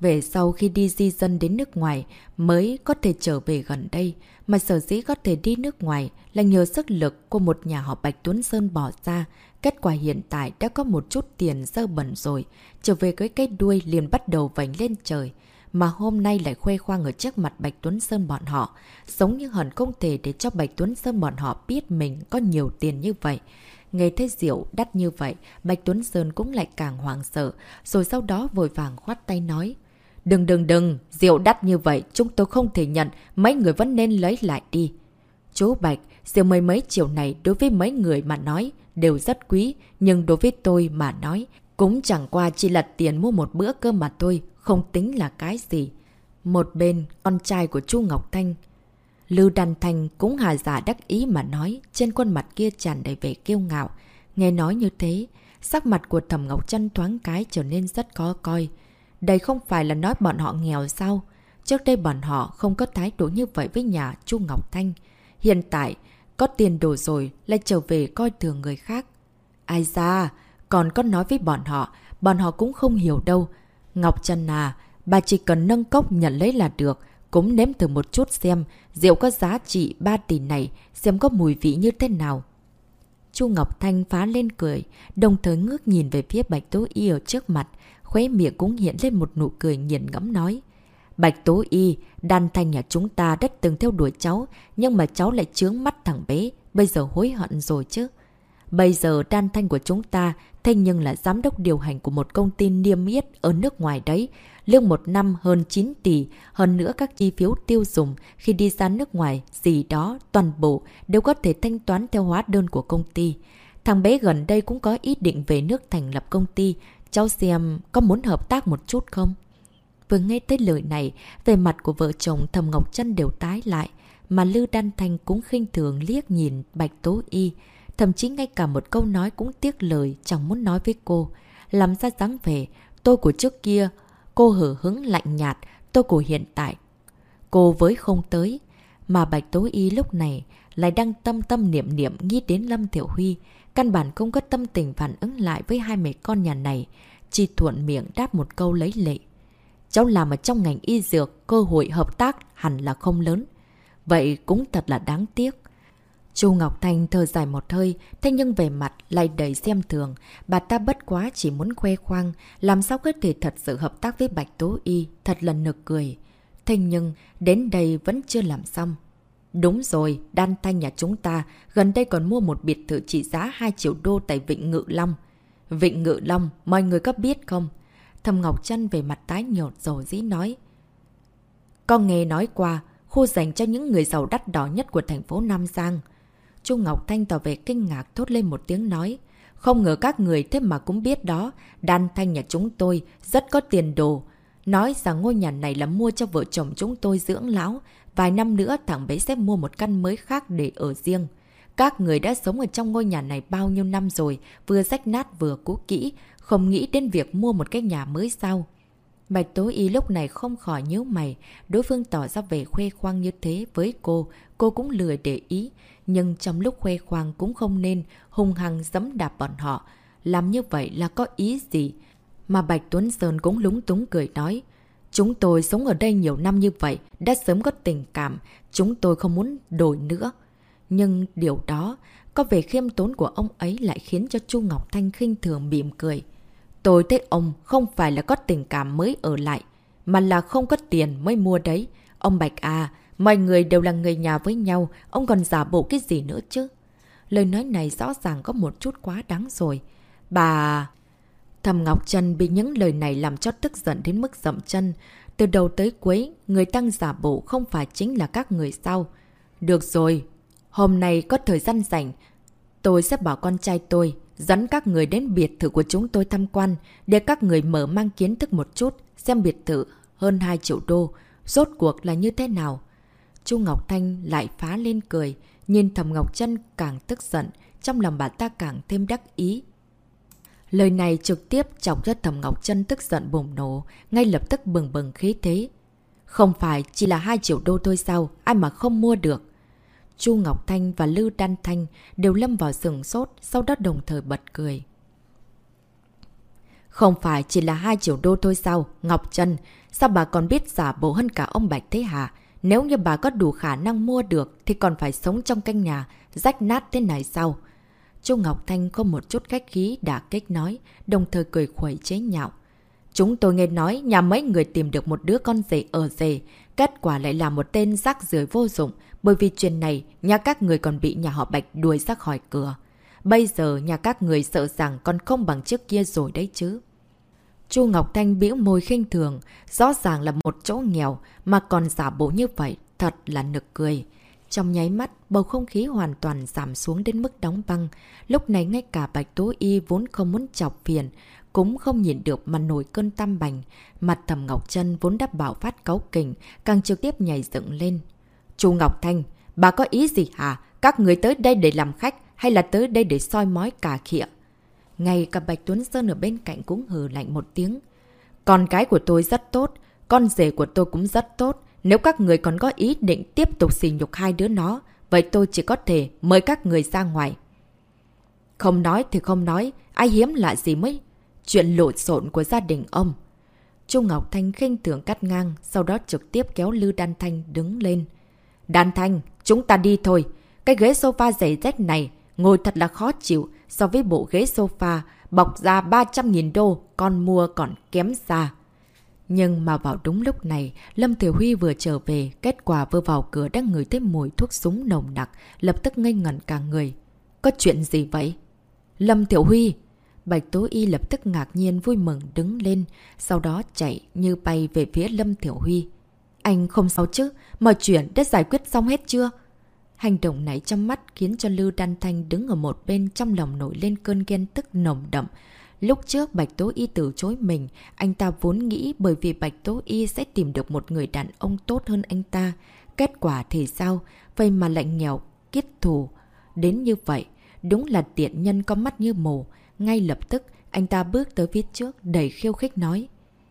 Về sau khi đi di dân đến nước ngoài mới có thể trở về gần đây, mà sở dĩ có thể đi nước ngoài là nhờ sức lực của một nhà họ Bạch Tuấn Sơn bỏ ra. Kết quả hiện tại đã có một chút tiền dơ bẩn rồi, trở về với cái đuôi liền bắt đầu vành lên trời. Mà hôm nay lại khoe khoang ở trước mặt Bạch Tuấn Sơn bọn họ, giống như hẳn không thể để cho Bạch Tuấn Sơn bọn họ biết mình có nhiều tiền như vậy. Nghe thấy rượu đắt như vậy, Bạch Tuấn Sơn cũng lại càng hoảng sợ, rồi sau đó vội vàng khoát tay nói. Đừng đừng đừng, rượu đắt như vậy chúng tôi không thể nhận, mấy người vẫn nên lấy lại đi. Chú Bạch, rượu mấy mấy triệu này đối với mấy người mà nói đều rất quý, nhưng đối với tôi mà nói cũng chẳng qua chỉ là tiền mua một bữa cơm mà thôi, không tính là cái gì. Một bên, con trai của chu Ngọc Thanh. Lưu đan Thanh cũng hà giả đắc ý mà nói, trên khuôn mặt kia tràn đầy vẻ kiêu ngạo. Nghe nói như thế, sắc mặt của Thẩm Ngọc Trân thoáng cái trở nên rất khó coi. Đây không phải là nói bọn họ nghèo sao? Trước đây bọn họ không có thái độ như vậy với nhà Chu Ngọc Thanh. Hiện tại, có tiền đồ rồi lại trở về coi thường người khác. Ai ra, còn có nói với bọn họ, bọn họ cũng không hiểu đâu. Ngọc Trân à, bà chỉ cần nâng cốc nhận lấy là được, cũng nếm thử một chút xem rượu có giá trị 3 tỷ này, xem có mùi vị như thế nào. Chu Ngọc Thanh phá lên cười, đồng thời ngước nhìn về phía Bạch Tố Y ở trước mặt, khóe miệng cũng hiện lên một nụ cười nghiền ngẫm nói. Bạch Tố Y, đàn thanh nhà chúng ta đã từng theo đuổi cháu, nhưng mà cháu lại chướng mắt thằng bé, bây giờ hối hận rồi chứ. Bây giờ đan thanh của chúng ta, thế nhưng là giám đốc điều hành của một công ty niêm yết ở nước ngoài đấy. Lương một năm hơn 9 tỷ, hơn nữa các chi phiếu tiêu dùng khi đi ra nước ngoài, gì đó, toàn bộ đều có thể thanh toán theo hóa đơn của công ty. Thằng bé gần đây cũng có ý định về nước thành lập công ty, cháu xem có muốn hợp tác một chút không? Vừa nghe tới lời này, về mặt của vợ chồng Thầm Ngọc Trân đều tái lại, mà Lư Đan Thanh cũng khinh thường liếc nhìn Bạch Tố Y. Thậm chí ngay cả một câu nói cũng tiếc lời chẳng muốn nói với cô. Làm ra dáng về, tôi của trước kia, cô hở hứng lạnh nhạt, tôi của hiện tại. Cô với không tới, mà Bạch Tố Y lúc này lại đang tâm tâm niệm niệm nghĩ đến Lâm Thiểu Huy. Căn bản không có tâm tình phản ứng lại với hai mẹ con nhà này. Chỉ thuận miệng đáp một câu lấy lệ. Cháu làm ở trong ngành y dược, cơ hội hợp tác hẳn là không lớn. Vậy cũng thật là đáng tiếc. Chu Ngọc Thanh thở dài một hơi, thế nhưng về mặt lại đầy xem thường. Bà ta bất quá chỉ muốn khoe khoang, làm sao có thể thật sự hợp tác với Bạch Tố Y, thật là nực cười. Thế nhưng, đến đây vẫn chưa làm xong. Đúng rồi, Đan Thanh nhà chúng ta gần đây còn mua một biệt thự trị giá 2 triệu đô tại Vịnh Ngự Long. Vịnh Ngự Long, mọi người có biết không? Thầm Ngọc Trân về mặt tái nhột dầu dĩ nói. Con nghe nói qua, khu dành cho những người giàu đắt đỏ nhất của thành phố Nam Giang. Trung Ngọc Thanh tỏ vẻ kinh ngạc thốt lên một tiếng nói. Không ngờ các người thế mà cũng biết đó, Đan Thanh nhà chúng tôi rất có tiền đồ. Nói rằng ngôi nhà này là mua cho vợ chồng chúng tôi dưỡng lão, vài năm nữa thằng bé sẽ mua một căn mới khác để ở riêng. Các người đã sống ở trong ngôi nhà này bao nhiêu năm rồi, vừa rách nát vừa cũ kỹ, không nghĩ đến việc mua một cái nhà mới sao. Bạch Tố Y lúc này không khỏi nhớ mày, đối phương tỏ ra vẻ khoe khoang như thế với cô, cô cũng lười để ý, nhưng trong lúc khoe khoang cũng không nên hung hăng dẫm đạp bọn họ. Làm như vậy là có ý gì? Mà Bạch Tuấn Sơn cũng lúng túng cười nói, chúng tôi sống ở đây nhiều năm như vậy, đã sớm có tình cảm, chúng tôi không muốn đổi nữa. Nhưng điều đó, có vẻ khiêm tốn của ông ấy lại khiến cho Chu Ngọc Thanh khinh thường mỉm cười. Tôi thấy ông không phải là có tình cảm mới ở lại, mà là không có tiền mới mua đấy. Ông Bạch à, mọi người đều là người nhà với nhau, ông còn giả bộ cái gì nữa chứ? Lời nói này rõ ràng có một chút quá đáng rồi. Bà... Thầm Ngọc Trân bị những lời này làm cho tức giận đến mức dậm chân. Từ đầu tới cuối, người tăng giả bộ không phải chính là các người sau. Được rồi, hôm nay có thời gian rảnh, tôi sẽ bảo con trai tôi dẫn các người đến biệt thự của chúng tôi tham quan để các người mở mang kiến thức một chút xem biệt thự hơn 2 triệu đô, rốt cuộc là như thế nào. Chu Ngọc Thanh lại phá lên cười, nhìn Thẩm Ngọc Trân càng tức giận, trong lòng bà ta càng thêm đắc ý. Lời này trực tiếp chọc cho Thẩm Ngọc Trân tức giận bùng nổ, ngay lập tức bừng bừng khí thế. Không phải chỉ là 2 triệu đô thôi sao, ai mà không mua được. Chu Ngọc Thanh và Lưu Đan Thanh đều lâm vào sừng sốt, sau đó đồng thời bật cười. Không phải chỉ là 2 triệu đô thôi sao, Ngọc Trân, sao bà còn biết giả bộ hơn cả ông Bạch Thế Hà? Nếu như bà có đủ khả năng mua được thì còn phải sống trong căn nhà, rách nát thế này sao? Chu Ngọc Thanh có một chút cách khí đã kích nói, đồng thời cười khuẩy chế nhạo. Chúng tôi nghe nói nhà mấy người tìm được một đứa con rể ở rể, kết quả lại là một tên rác rưởi vô dụng, bởi vì chuyện này nhà các người còn bị nhà họ Bạch đuổi ra khỏi cửa. Bây giờ nhà các người sợ rằng còn không bằng trước kia rồi đấy chứ. Chu Ngọc Thanh biểu môi khinh thường, rõ ràng là một chỗ nghèo mà còn giả bộ như vậy, thật là nực cười. Trong nháy mắt, bầu không khí hoàn toàn giảm xuống đến mức đóng băng. Lúc này ngay cả Bạch Tố Y vốn không muốn chọc phiền, cũng không nhìn được mà nổi cơn tam bành. Mặt thầm Ngọc chân vốn đã bảo phát cáu kình, càng trực tiếp nhảy dựng lên. Chu Ngọc Thanh, bà có ý gì hả? Các người tới đây để làm khách hay là tới đây để soi mói cả khịa? Ngay cả Bạch Tuấn Sơn ở bên cạnh cũng hừ lạnh một tiếng. Con cái của tôi rất tốt, con rể của tôi cũng rất tốt. Nếu các người còn có ý định tiếp tục xỉ nhục hai đứa nó, vậy tôi chỉ có thể mời các người ra ngoài. Không nói thì không nói, ai hiếm lạ gì mới. Chuyện lộn xộn của gia đình ông. Trung Ngọc Thanh khinh thường cắt ngang, sau đó trực tiếp kéo Lư Đan Thanh đứng lên. Đan Thanh, chúng ta đi thôi. Cái ghế sofa dày rách này, ngồi thật là khó chịu so với bộ ghế sofa bọc ra 300.000 đô, con mua còn kém xa. Nhưng mà vào đúng lúc này, Lâm Tiểu Huy vừa trở về, kết quả vừa vào cửa đang ngửi thấy mùi thuốc súng nồng nặc, lập tức ngây ngẩn cả người. Có chuyện gì vậy? Lâm Tiểu Huy! Bạch Tố Y lập tức ngạc nhiên vui mừng đứng lên, sau đó chạy như bay về phía Lâm Tiểu Huy. Anh không sao chứ, mọi chuyện đã giải quyết xong hết chưa? Hành động này trong mắt khiến cho Lưu Đan Thanh đứng ở một bên trong lòng nổi lên cơn ghen tức nồng đậm. Lúc trước Bạch Tố Y từ chối mình, anh ta vốn nghĩ bởi vì Bạch Tố Y sẽ tìm được một người đàn ông tốt hơn anh ta. Kết quả thì sao? Vậy mà lại nghèo, kiết thù. Đến như vậy, đúng là tiện nhân có mắt như mù. Ngay lập tức, anh ta bước tới phía trước, đầy khiêu khích nói.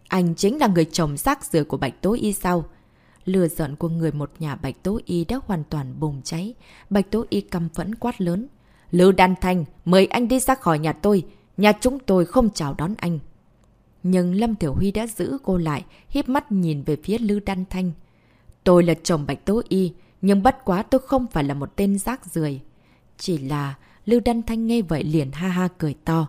Anh chính là người chồng xác rửa của Bạch Tố Y sao? Lừa giận của người một nhà Bạch Tố Y đã hoàn toàn bùng cháy. Bạch Tố Y căm phẫn quát lớn. lưu Đan Thanh, mời anh đi ra khỏi nhà tôi. Nhà chúng tôi không chào đón anh. Nhưng Lâm Tiểu Huy đã giữ cô lại, hiếp mắt nhìn về phía lưu Đan Thanh. Tôi là chồng Bạch Tố Y, nhưng bất quá tôi không phải là một tên rác rưởi Chỉ là lưu Đan Thanh nghe vậy liền ha ha cười to.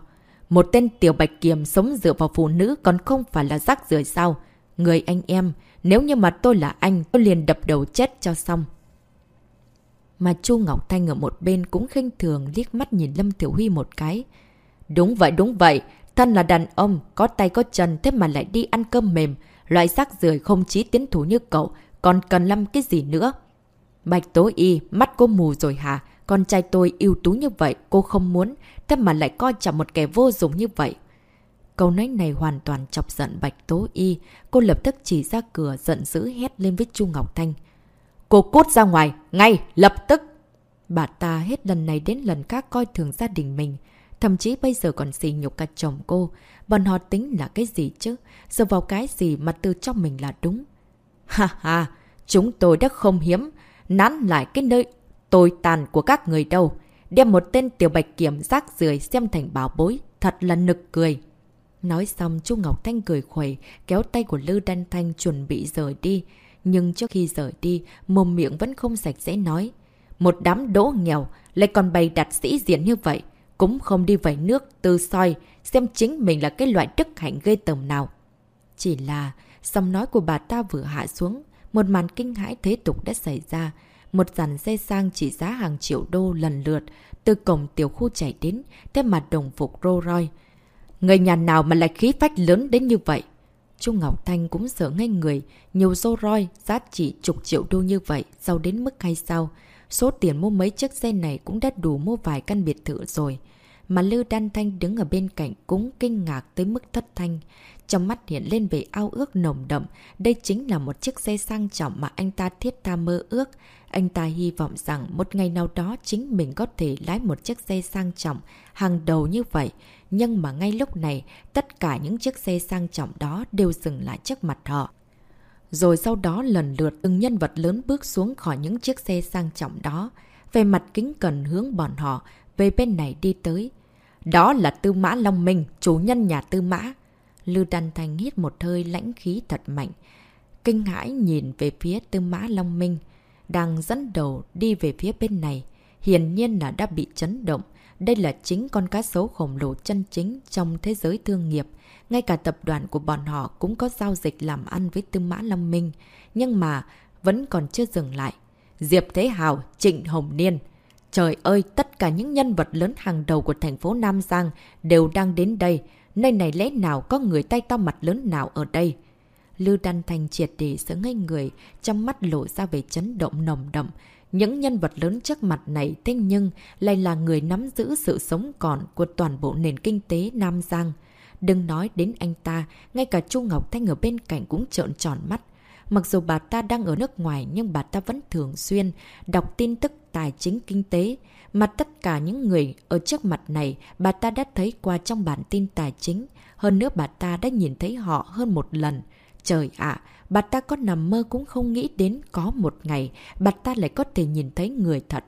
Một tên tiểu bạch kiềm sống dựa vào phụ nữ còn không phải là rác rưởi sao? Người anh em, nếu như mà tôi là anh, tôi liền đập đầu chết cho xong. Mà Chu Ngọc Thanh ở một bên cũng khinh thường liếc mắt nhìn Lâm Tiểu Huy một cái. Đúng vậy, đúng vậy. Thân là đàn ông, có tay có chân thế mà lại đi ăn cơm mềm. Loại xác rưởi không chí tiến thủ như cậu, còn cần lâm cái gì nữa? Bạch Tố Y, mắt cô mù rồi hả? Con trai tôi yêu tú như vậy, cô không muốn, thế mà lại coi trọng một kẻ vô dụng như vậy. Câu nói này hoàn toàn chọc giận Bạch Tố Y. Cô lập tức chỉ ra cửa giận dữ hét lên với Chu Ngọc Thanh. Cô cút ra ngoài, ngay, lập tức! Bà ta hết lần này đến lần khác coi thường gia đình mình. Thậm chí bây giờ còn xì nhục cả chồng cô. Bọn họ tính là cái gì chứ? Giờ vào cái gì mà từ trong mình là đúng? Ha ha, chúng tôi đã không hiếm. Nán lại cái nơi tồi tàn của các người đâu. Đem một tên tiểu bạch kiểm rác rưởi xem thành bảo bối. Thật là nực cười. Nói xong Chu Ngọc Thanh cười khuẩy, kéo tay của Lư Đan Thanh chuẩn bị rời đi. Nhưng trước khi rời đi, mồm miệng vẫn không sạch sẽ nói. Một đám đỗ nghèo, lại còn bày đặt sĩ diện như vậy. Cũng không đi vẩy nước, từ soi, xem chính mình là cái loại đức hạnh gây tầm nào. Chỉ là, dòng nói của bà ta vừa hạ xuống, một màn kinh hãi thế tục đã xảy ra. Một dàn xe sang chỉ giá hàng triệu đô lần lượt, từ cổng tiểu khu chảy đến, thêm mặt đồng phục Rolls Royce. Người nhà nào mà lại khí phách lớn đến như vậy? Chu Ngọc Thanh cũng sợ ngay người, nhiều dô roi, giá trị chục triệu đô như vậy, giàu đến mức hay sao? Số tiền mua mấy chiếc xe này cũng đã đủ mua vài căn biệt thự rồi. mà Lư Đan Thanh đứng ở bên cạnh cũng kinh ngạc tới mức thất thanh. Trong mắt hiện lên về ao ước nồng đậm, đây chính là một chiếc xe sang trọng mà anh ta thiết tha mơ ước. Anh ta hy vọng rằng một ngày nào đó chính mình có thể lái một chiếc xe sang trọng, hàng đầu như vậy. Nhưng mà ngay lúc này, tất cả những chiếc xe sang trọng đó đều dừng lại trước mặt họ. Rồi sau đó lần lượt từng nhân vật lớn bước xuống khỏi những chiếc xe sang trọng đó. Về mặt kính cần hướng bọn họ, về bên này đi tới. Đó là Tư Mã Long Minh, chủ nhân nhà Tư Mã. Lưu Đan Thành hít một hơi lãnh khí thật mạnh. Kinh hãi nhìn về phía Tư Mã Long Minh, đang dẫn đầu đi về phía bên này. Hiển nhiên là đã bị chấn động. Đây là chính con cá sấu khổng lồ chân chính trong thế giới thương nghiệp. Ngay cả tập đoàn của bọn họ cũng có giao dịch làm ăn với Tư Mã Long Minh. Nhưng mà vẫn còn chưa dừng lại. Diệp Thế Hào, Trịnh Hồng Niên. Trời ơi, tất cả những nhân vật lớn hàng đầu của thành phố Nam Giang đều đang đến đây. Nơi này lẽ nào có người tay to mặt lớn nào ở đây? Lưu Đan Thành triệt để sợ ngây người, trong mắt lộ ra về chấn động nồng đậm. Những nhân vật lớn trước mặt này thế nhưng lại là người nắm giữ sự sống còn của toàn bộ nền kinh tế Nam Giang. Đừng nói đến anh ta, ngay cả Chu Ngọc Thanh ở bên cạnh cũng trợn tròn mắt. Mặc dù bà ta đang ở nước ngoài nhưng bà ta vẫn thường xuyên đọc tin tức tài chính kinh tế, mà tất cả những người ở trước mặt này bà ta đã thấy qua trong bản tin tài chính. Hơn nữa bà ta đã nhìn thấy họ hơn một lần. Trời ạ, bà ta có nằm mơ cũng không nghĩ đến có một ngày bà ta lại có thể nhìn thấy người thật.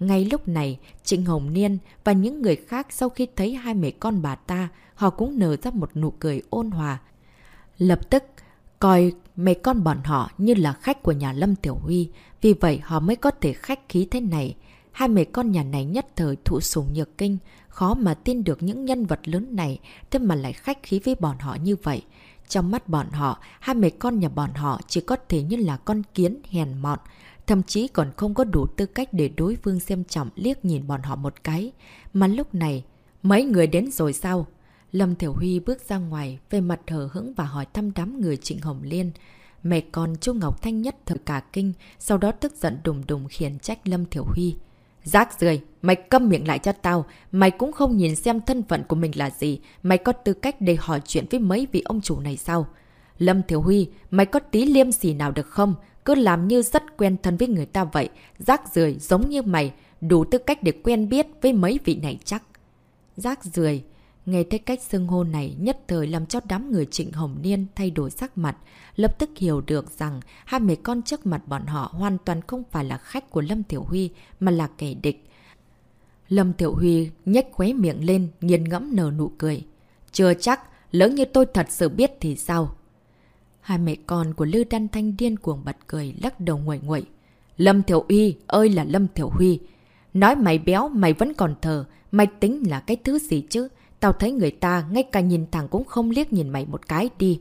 Ngay lúc này, Trịnh Hồng Niên và những người khác sau khi thấy hai mẹ con bà ta, họ cũng nở ra một nụ cười ôn hòa. Lập tức, coi mẹ con bọn họ như là khách của nhà Lâm Tiểu Huy, vì vậy họ mới có thể khách khí thế này. Hai mẹ con nhà này nhất thời thụ sủng nhược kinh, khó mà tin được những nhân vật lớn này, thế mà lại khách khí với bọn họ như vậy. Trong mắt bọn họ, hai mẹ con nhà bọn họ chỉ có thể như là con kiến hèn mọn, thậm chí còn không có đủ tư cách để đối phương xem trọng liếc nhìn bọn họ một cái. Mà lúc này, mấy người đến rồi sao? Lâm Thiểu Huy bước ra ngoài, về mặt hờ hững và hỏi thăm đám người Trịnh Hồng Liên. Mẹ con Chu Ngọc Thanh nhất thở cả kinh, sau đó tức giận đùng đùng khiển trách Lâm Thiểu Huy. Rác rưởi mày câm miệng lại cho tao, mày cũng không nhìn xem thân phận của mình là gì, mày có tư cách để hỏi chuyện với mấy vị ông chủ này sao? Lâm Thiếu Huy, mày có tí liêm sỉ nào được không? Cứ làm như rất quen thân với người ta vậy, rác rưởi giống như mày, đủ tư cách để quen biết với mấy vị này chắc. Rác rưởi Nghe thấy cách xưng hô này nhất thời làm cho đám người trịnh Hồng Niên thay đổi sắc mặt, lập tức hiểu được rằng hai mẹ con trước mặt bọn họ hoàn toàn không phải là khách của Lâm Tiểu Huy mà là kẻ địch. Lâm Tiểu Huy nhếch khóe miệng lên, nghiền ngẫm nở nụ cười. Chưa chắc, lớn như tôi thật sự biết thì sao? Hai mẹ con của Lư Đan Thanh điên cuồng bật cười, lắc đầu nguội nguội. Lâm Tiểu Huy ơi là Lâm Tiểu Huy! Nói mày béo mày vẫn còn thờ, mày tính là cái thứ gì chứ? Tao thấy người ta ngay cả nhìn thẳng cũng không liếc nhìn mày một cái đi.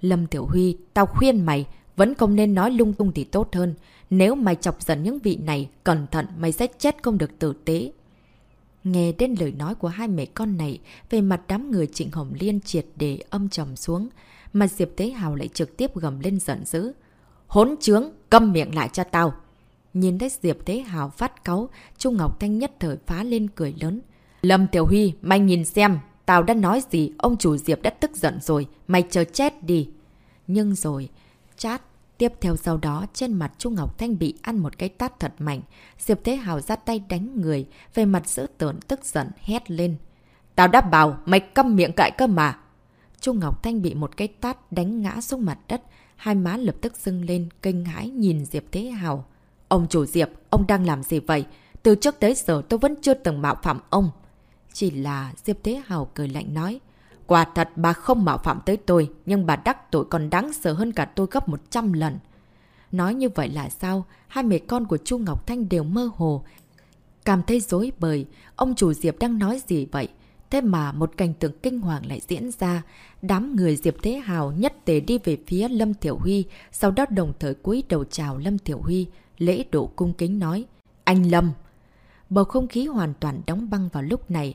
Lâm Tiểu Huy, tao khuyên mày, vẫn không nên nói lung tung thì tốt hơn. Nếu mày chọc giận những vị này, cẩn thận mày sẽ chết không được tử tế. Nghe đến lời nói của hai mẹ con này, về mặt đám người Trịnh Hồng Liên triệt để âm trầm xuống, mà Diệp Tế Hào lại trực tiếp gầm lên giận dữ. Hốn trướng, câm miệng lại cho tao. Nhìn thấy Diệp Tế Hào phát cáu, Trung Ngọc Thanh nhất thời phá lên cười lớn. Lâm Tiểu Huy, mày nhìn xem, tao đã nói gì, ông chủ Diệp đã tức giận rồi, mày chờ chết đi. Nhưng rồi, chát, tiếp theo sau đó trên mặt Trung Ngọc Thanh bị ăn một cái tát thật mạnh. Diệp Thế Hào ra tay đánh người, về mặt giữ tợn tức giận hét lên. Tao đã bảo, mày câm miệng cãi cơ mà. Trung Ngọc Thanh bị một cái tát đánh ngã xuống mặt đất, hai má lập tức dưng lên, kinh hãi nhìn Diệp Thế Hào. Ông chủ Diệp, ông đang làm gì vậy? Từ trước tới giờ tôi vẫn chưa từng mạo phạm ông. Chỉ là Diệp Thế Hào cười lạnh nói. Quả thật bà không mạo phạm tới tôi, nhưng bà đắc tội còn đáng sợ hơn cả tôi gấp 100 lần. Nói như vậy là sao? Hai mẹ con của Chu Ngọc Thanh đều mơ hồ. Cảm thấy dối bời, ông chủ Diệp đang nói gì vậy? Thế mà một cảnh tượng kinh hoàng lại diễn ra. Đám người Diệp Thế Hào nhất tề đi về phía Lâm Tiểu Huy, sau đó đồng thời cúi đầu chào Lâm Tiểu Huy, lễ độ cung kính nói. Anh Lâm! Bầu không khí hoàn toàn đóng băng vào lúc này.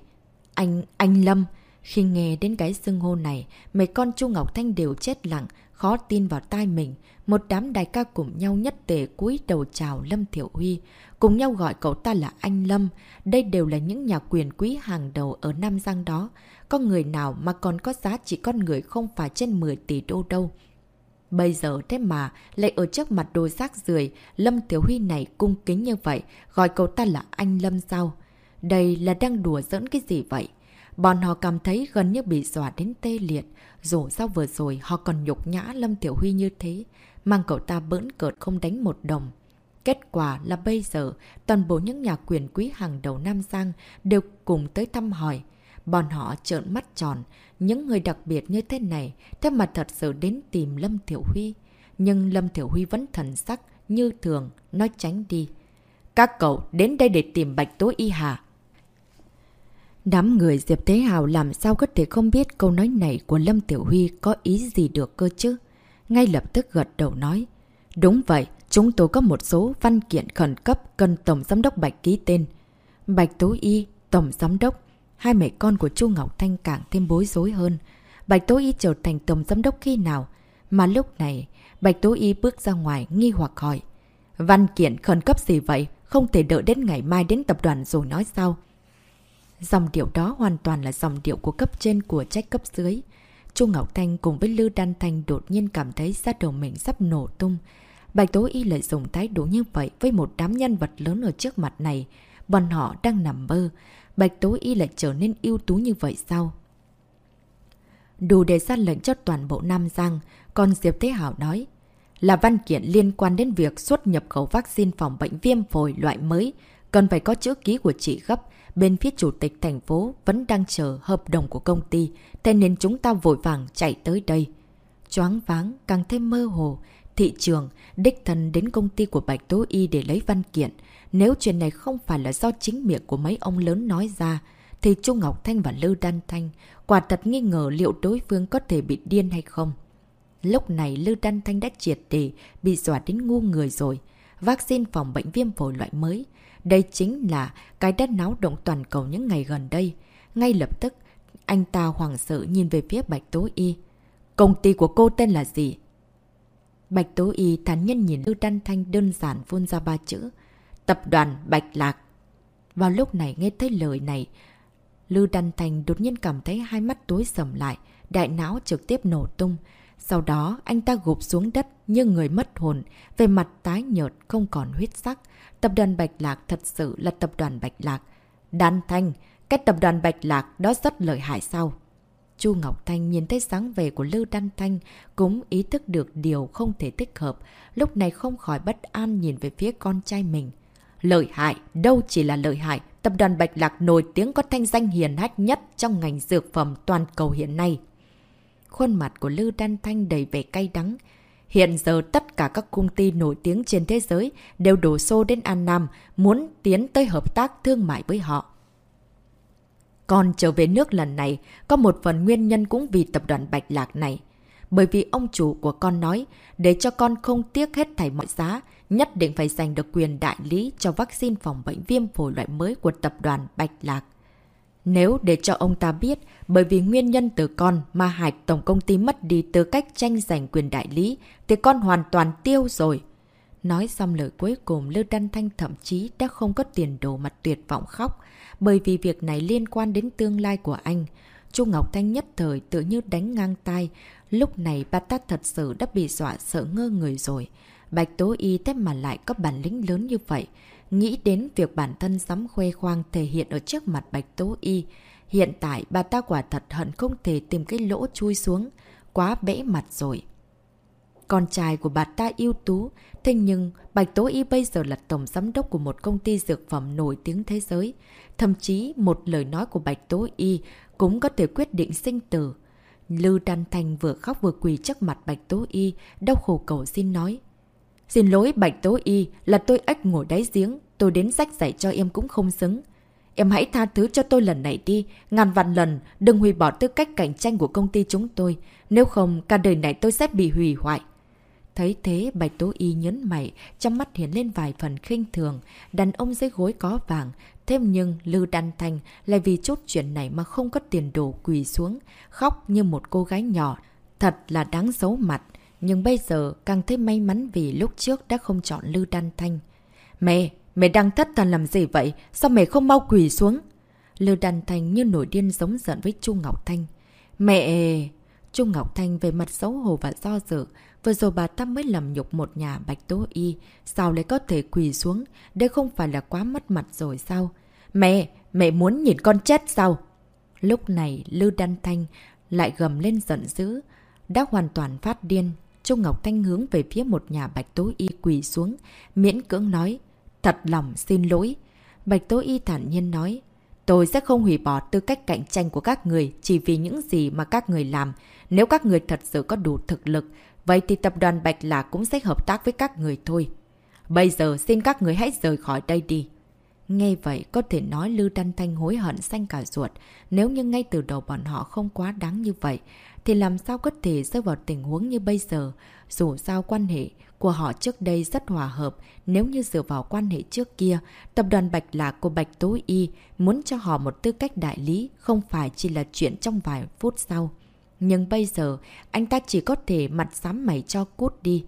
Anh, anh Lâm, Khi nghe đến cái xưng hô này, mấy con Chu Ngọc Thanh đều chết lặng, khó tin vào tai mình. Một đám đại ca cùng nhau nhất tề cúi đầu chào Lâm Thiểu Huy, cùng nhau gọi cậu ta là anh Lâm. Đây đều là những nhà quyền quý hàng đầu ở Nam Giang đó. Có người nào mà còn có giá trị con người không phải trên 10 tỷ đô đâu. Bây giờ thế mà lại ở trước mặt đôi xác rưởi Lâm Tiểu Huy này cung kính như vậy, gọi cậu ta là anh Lâm sao? Đây là đang đùa giỡn cái gì vậy? Bọn họ cảm thấy gần như bị dọa đến tê liệt. Dù sao vừa rồi họ còn nhục nhã Lâm Tiểu Huy như thế, mang cậu ta bỡn cợt không đánh một đồng. Kết quả là bây giờ, toàn bộ những nhà quyền quý hàng đầu Nam Giang đều cùng tới thăm hỏi. Bọn họ trợn mắt tròn, những người đặc biệt như thế này, thế mà thật sự đến tìm Lâm Tiểu Huy. Nhưng Lâm Tiểu Huy vẫn thần sắc, như thường, nói tránh đi. Các cậu đến đây để tìm Bạch Tố Y Hà. Đám người Diệp Thế Hào làm sao có thể không biết câu nói này của Lâm Tiểu Huy có ý gì được cơ chứ? Ngay lập tức gật đầu nói. Đúng vậy, chúng tôi có một số văn kiện khẩn cấp cần Tổng Giám đốc Bạch ký tên. Bạch Tố Y, Tổng Giám đốc, hai mẹ con của Chu Ngọc Thanh càng thêm bối rối hơn. Bạch Tố Y trở thành Tổng Giám đốc khi nào? Mà lúc này, Bạch Tố Y bước ra ngoài nghi hoặc hỏi. Văn kiện khẩn cấp gì vậy? Không thể đợi đến ngày mai đến tập đoàn rồi nói sao? Dòng điệu đó hoàn toàn là dòng điệu của cấp trên của trách cấp dưới. Chu Ngọc Thanh cùng với Lư Đan Thanh đột nhiên cảm thấy da đầu mình sắp nổ tung. Bạch Tố Y lại dùng thái độ như vậy với một đám nhân vật lớn ở trước mặt này. Bọn họ đang nằm mơ. Bạch Tố Y lại trở nên ưu tú như vậy sao? Đủ để ra lệnh cho toàn bộ Nam Giang, còn Diệp Thế Hảo nói là văn kiện liên quan đến việc xuất nhập khẩu vaccine phòng bệnh viêm phổi loại mới, cần phải có chữ ký của chị gấp, bên phía chủ tịch thành phố vẫn đang chờ hợp đồng của công ty, thế nên chúng ta vội vàng chạy tới đây. Choáng váng, càng thêm mơ hồ, thị trường, đích thân đến công ty của Bạch Tố Y để lấy văn kiện. Nếu chuyện này không phải là do chính miệng của mấy ông lớn nói ra, thì Trung Ngọc Thanh và Lư Đan Thanh quả thật nghi ngờ liệu đối phương có thể bị điên hay không. Lúc này Lư Đan Thanh đã triệt để bị dọa đến ngu người rồi. Vaccine phòng bệnh viêm phổi loại mới, đây chính là cái đất náo động toàn cầu những ngày gần đây. Ngay lập tức, anh ta hoàng sợ nhìn về phía Bạch Tố Y. Công ty của cô tên là gì? Bạch Tố Y thản nhân nhìn Lưu Đan Thanh đơn giản phun ra ba chữ. Tập đoàn Bạch Lạc. Vào lúc này nghe thấy lời này, Lưu Đan Thanh đột nhiên cảm thấy hai mắt tối sầm lại, đại não trực tiếp nổ tung. Sau đó, anh ta gục xuống đất như người mất hồn, về mặt tái nhợt không còn huyết sắc. Tập đoàn Bạch Lạc thật sự là tập đoàn Bạch Lạc. Đan Thanh, cái tập đoàn Bạch Lạc đó rất lợi hại sao? Chu Ngọc Thanh nhìn thấy sáng về của Lưu Đan Thanh cũng ý thức được điều không thể thích hợp, lúc này không khỏi bất an nhìn về phía con trai mình. Lợi hại, đâu chỉ là lợi hại, tập đoàn Bạch Lạc nổi tiếng có thanh danh hiền hách nhất trong ngành dược phẩm toàn cầu hiện nay. Khuôn mặt của Lưu Đan Thanh đầy vẻ cay đắng, Hiện giờ tất cả các công ty nổi tiếng trên thế giới đều đổ xô đến An Nam, muốn tiến tới hợp tác thương mại với họ. Còn trở về nước lần này, có một phần nguyên nhân cũng vì tập đoàn Bạch Lạc này. Bởi vì ông chủ của con nói, để cho con không tiếc hết thảy mọi giá, nhất định phải giành được quyền đại lý cho vaccine phòng bệnh viêm phổi loại mới của tập đoàn Bạch Lạc. Nếu để cho ông ta biết, bởi vì nguyên nhân từ con mà Hải Tổng Công ty mất đi tư cách tranh giành quyền đại lý, thì con hoàn toàn tiêu rồi. Nói xong lời cuối cùng, Lưu Đan Thanh thậm chí đã không có tiền đồ mặt tuyệt vọng khóc, bởi vì việc này liên quan đến tương lai của anh. Chu Ngọc Thanh nhất thời tự như đánh ngang tai, lúc này bà ta thật sự đã bị dọa sợ ngơ người rồi. Bạch Tố Y thế mà lại có bản lĩnh lớn như vậy, Nghĩ đến việc bản thân dám khoe khoang thể hiện ở trước mặt Bạch Tố Y. Hiện tại bà ta quả thật hận không thể tìm cái lỗ chui xuống. Quá bẽ mặt rồi. Con trai của bà ta ưu tú, thế nhưng Bạch Tố Y bây giờ là tổng giám đốc của một công ty dược phẩm nổi tiếng thế giới. Thậm chí một lời nói của Bạch Tố Y cũng có thể quyết định sinh tử. Lư Đan Thành vừa khóc vừa quỳ trước mặt Bạch Tố Y, đau khổ cầu xin nói. Xin lỗi Bạch Tố Y là tôi ếch ngồi đáy giếng, tôi đến sách dạy cho em cũng không xứng. Em hãy tha thứ cho tôi lần này đi, ngàn vạn lần, đừng hủy bỏ tư cách cạnh tranh của công ty chúng tôi, nếu không cả đời này tôi sẽ bị hủy hoại. Thấy thế, Bạch Tố Y nhấn mày, trong mắt hiện lên vài phần khinh thường, đàn ông dưới gối có vàng, thêm nhưng Lư Đan Thanh lại vì chút chuyện này mà không có tiền đồ quỳ xuống, khóc như một cô gái nhỏ. Thật là đáng xấu mặt. Nhưng bây giờ càng thấy may mắn vì lúc trước đã không chọn Lư Đan Thanh. Mẹ, mẹ đang thất thần làm gì vậy? Sao mẹ không mau quỳ xuống? Lư Đan Thanh như nổi điên giống giận với Chu Ngọc Thanh. Mẹ... Trung Ngọc Thanh về mặt xấu hổ và do dự. Vừa rồi bà ta mới làm nhục một nhà bạch tố y. Sao lại có thể quỳ xuống? Đây không phải là quá mất mặt rồi sao? Mẹ! Mẹ muốn nhìn con chết sao? Lúc này Lưu Đan Thanh lại gầm lên giận dữ. Đã hoàn toàn phát điên. Trung Ngọc Thanh hướng về phía một nhà bạch tố y quỳ xuống. Miễn cưỡng nói. Thật lòng xin lỗi. Bạch tố y thản nhiên nói. Tôi sẽ không hủy bỏ tư cách cạnh tranh của các người chỉ vì những gì mà các người làm. Nếu các người thật sự có đủ thực lực, vậy thì tập đoàn Bạch Lạc cũng sẽ hợp tác với các người thôi. Bây giờ xin các người hãy rời khỏi đây đi. Nghe vậy, có thể nói Lưu Đan Thanh hối hận xanh cả ruột. Nếu như ngay từ đầu bọn họ không quá đáng như vậy, thì làm sao có thể rơi vào tình huống như bây giờ? Dù sao quan hệ của họ trước đây rất hòa hợp, nếu như dựa vào quan hệ trước kia, tập đoàn Bạch Lạc của Bạch Tố Y muốn cho họ một tư cách đại lý không phải chỉ là chuyện trong vài phút sau. Nhưng bây giờ, anh ta chỉ có thể mặt sám mày cho cút đi.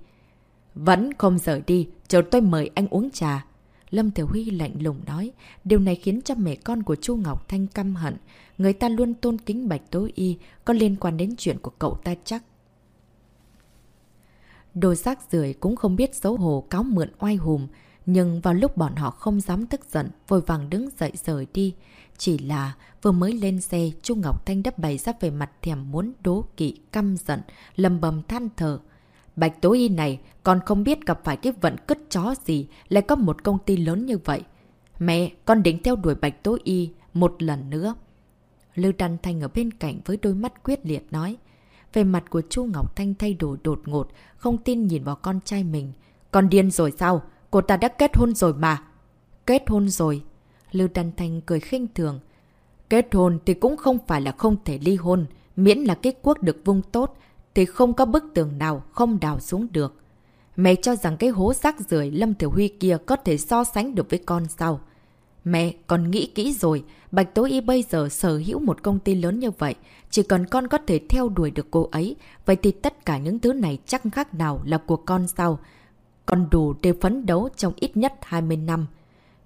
Vẫn không rời đi, chờ tôi mời anh uống trà. Lâm Thiểu Huy lạnh lùng nói, điều này khiến cho mẹ con của Chu Ngọc Thanh căm hận. Người ta luôn tôn kính Bạch Tố Y, có liên quan đến chuyện của cậu ta chắc. Đồ rác rưởi cũng không biết xấu hổ cáo mượn oai hùm, nhưng vào lúc bọn họ không dám tức giận, vội vàng đứng dậy rời đi. Chỉ là vừa mới lên xe, Chu Ngọc Thanh đắp bày ra về mặt thèm muốn đố kỵ, căm giận, lầm bầm than thở. Bạch Tố Y này còn không biết gặp phải cái vận cứt chó gì lại có một công ty lớn như vậy. Mẹ, con định theo đuổi Bạch Tố Y một lần nữa. Lưu Đan Thanh ở bên cạnh với đôi mắt quyết liệt nói. Về mặt của Chu Ngọc Thanh thay đổi đột ngột, không tin nhìn vào con trai mình. Con điên rồi sao? Cô ta đã kết hôn rồi mà. Kết hôn rồi. Lưu Đan Thanh cười khinh thường. Kết hôn thì cũng không phải là không thể ly hôn. Miễn là kết quốc được vung tốt, thì không có bức tường nào không đào xuống được. Mẹ cho rằng cái hố rác rưởi Lâm Thiểu Huy kia có thể so sánh được với con sao? Mẹ, còn nghĩ kỹ rồi, Bạch Tố Y bây giờ sở hữu một công ty lớn như vậy, chỉ cần con có thể theo đuổi được cô ấy, vậy thì tất cả những thứ này chắc khác nào là của con sao? Con đủ để phấn đấu trong ít nhất 20 năm.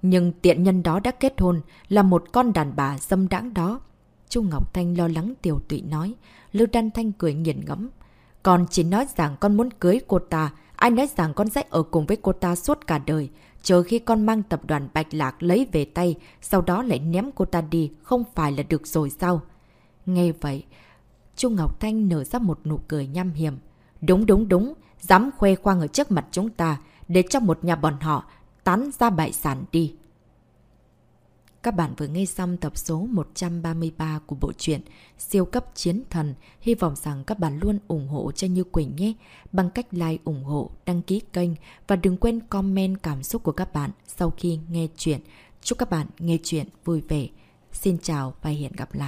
Nhưng tiện nhân đó đã kết hôn, là một con đàn bà dâm đãng đó. Chu Ngọc Thanh lo lắng tiểu tụy nói, Lưu Đan Thanh cười nghiền ngẫm. Con chỉ nói rằng con muốn cưới cô ta, ai nói rằng con sẽ ở cùng với cô ta suốt cả đời. Chờ khi con mang tập đoàn Bạch Lạc lấy về tay, sau đó lại ném cô ta đi, không phải là được rồi sao? Nghe vậy, Trung Ngọc Thanh nở ra một nụ cười nham hiểm. Đúng đúng đúng, dám khoe khoang ở trước mặt chúng ta, để cho một nhà bọn họ tán ra bại sản đi. Các bạn vừa nghe xong tập số 133 của bộ truyện Siêu cấp chiến thần. Hy vọng rằng các bạn luôn ủng hộ cho Như Quỳnh nhé. Bằng cách like, ủng hộ, đăng ký kênh và đừng quên comment cảm xúc của các bạn sau khi nghe chuyện. Chúc các bạn nghe chuyện vui vẻ. Xin chào và hẹn gặp lại.